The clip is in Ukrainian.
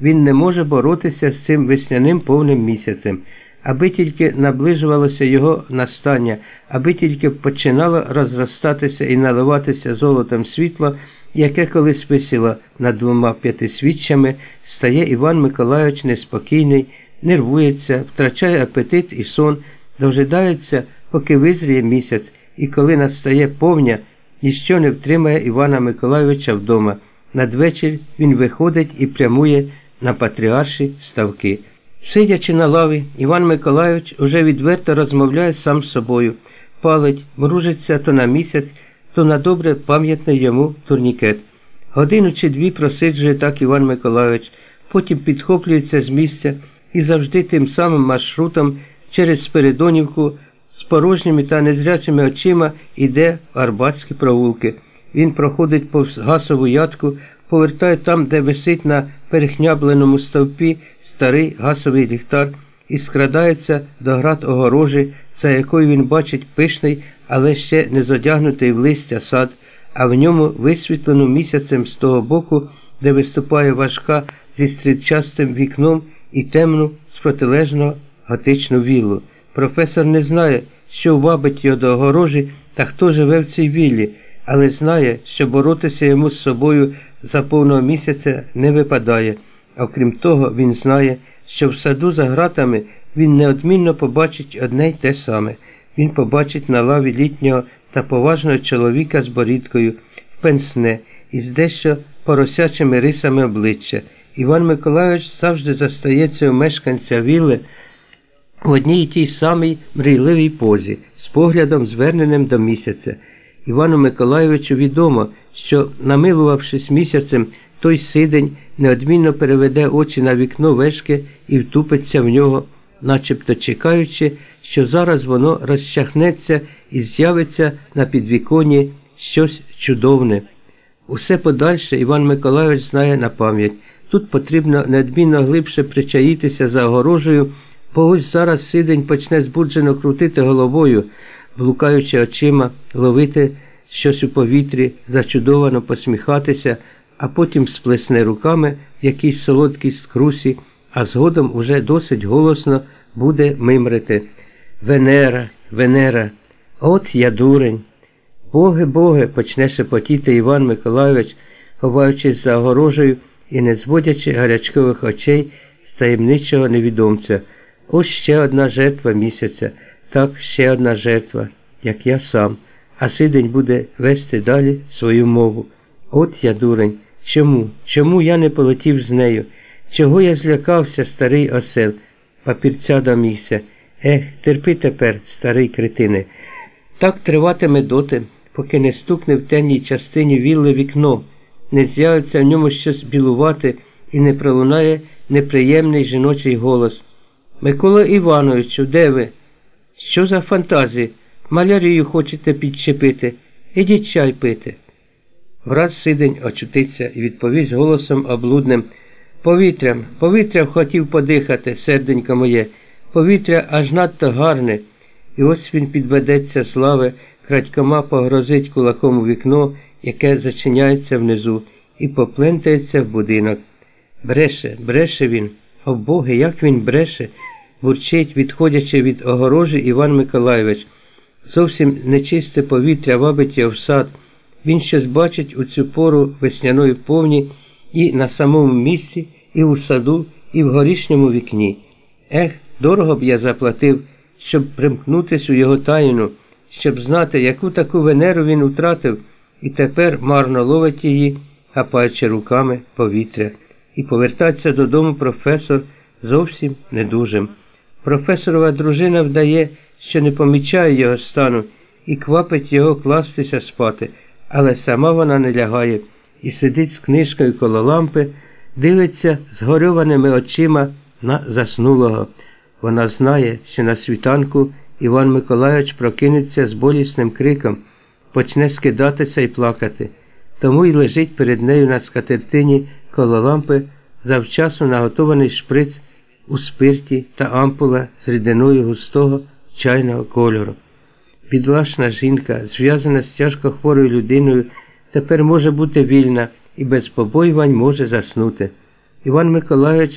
він не може боротися з цим весняним повним місяцем, аби тільки наближувалося його настання, аби тільки починало розростатися і наливатися золотом світло, яке колись висіло над двома п'ятисвіччями, стає Іван Миколайович неспокійний, нервується, втрачає апетит і сон, дожидається, поки визріє місяць, і коли настає повня, ніщо не втримає Івана Миколайовича вдома. Надвечір він виходить і прямує на патріарші ставки. Сидячи на лаві, Іван Миколайович уже відверто розмовляє сам з собою, палить, мружиться то на місяць, то на добре пам'ятний йому турнікет. Годину чи дві просиджує так Іван Миколайович, потім підхоплюється з місця і завжди тим самим маршрутом через Спиридонівку з порожніми та незрячими очима йде в Арбатські провулки. Він проходить повз гасову ядку, повертає там, де висить на перехнябленому стовпі старий гасовий ліхтар, і скрадається до град огорожі, за якою він бачить пишний, але ще не задягнутий в листя сад, а в ньому висвітлену місяцем з того боку, де виступає важка зі стрітчастим вікном і темну з протилежного готичну віллу. Професор не знає, що вабить його до огорожі та хто живе в цій віллі, але знає, що боротися йому з собою за повного місяця не випадає. Окрім того, він знає, що в саду за гратами він неодмінно побачить одне й те саме. Він побачить на лаві літнього та поважного чоловіка з борідкою, в пенсне, із дещо поросячими рисами обличчя. Іван Миколайович завжди застається у мешканця вілли в одній і тій самій мрійливій позі, з поглядом, зверненим до місяця. Івану Миколайовичу відомо, що, намилувавшись місяцем, той сидень неодмінно переведе очі на вікно вешки і втупиться в нього, начебто чекаючи, що зараз воно розчахнеться і з'явиться на підвіконні щось чудовне. Усе подальше Іван Миколайович знає на пам'ять. Тут потрібно неодмінно глибше причаїтися за огорожею, бо ось зараз сидень почне збуджено крутити головою, блукаючи очима, ловити щось у повітрі, зачудовано посміхатися, а потім сплесне руками в якійсь солодкій скрусі, а згодом уже досить голосно буде мимрити. Венера, Венера, от я дурень. Боги, боги, почне шепотіти Іван Миколайович, ховаючись за огорожею і не зводячи гарячкових очей з таємничого невідомця. Ось ще одна жертва місяця, так ще одна жертва, як я сам, а сидень буде вести далі свою мову. От я дурень. Чому? Чому я не полетів з нею? Чого я злякався, старий осел? Папірця домігся. Ех, терпи тепер, старий критине. Так триватиме доти, поки не стукне в темній частині вілли вікно, не з'явиться в ньому щось білувати і не пролунає неприємний жіночий голос. Микола Івановичу, де ви? Що за фантазії? Малярію хочете підчепити? Ідіть чай пити. Враз сидень очутиться і відповість голосом облудним Повітрям, повітрям хотів подихати, серденько моє, повітря аж надто гарне. І ось він підведеться слави, крадькома погрозить кулаком у вікно, яке зачиняється внизу, і поплентається в будинок. Бреше, бреше він, о Боги, як він бреше, бурчить, відходячи від огорожі Іван Миколайович. Зовсім нечисте повітря вабить його в сад. Він щось бачить у цю пору весняної повні і на самому місці, і у саду, і в горішньому вікні. Ех, дорого б я заплатив, щоб примкнутись у його тайну, щоб знати, яку таку венеру він втратив, і тепер марно ловить її, хапаючи руками повітря. І повертатися додому професор зовсім недужим. Професорова дружина вдає, що не помічає його стану і квапить його кластися спати, але сама вона не лягає і сидить з книжкою коло лампи, дивиться згорьованими очима на заснулого. Вона знає, що на світанку Іван Миколайович прокинеться з болісним криком, почне скидатися і плакати. Тому й лежить перед нею на скатертині коло лампи завчасно наготований шприц у спирті та ампула з рідиною густого чайного кольору. Підлашна жінка, зв'язана з тяжко хворою людиною, тепер може бути вільна і без побоювань може заснути. Іван Миколайович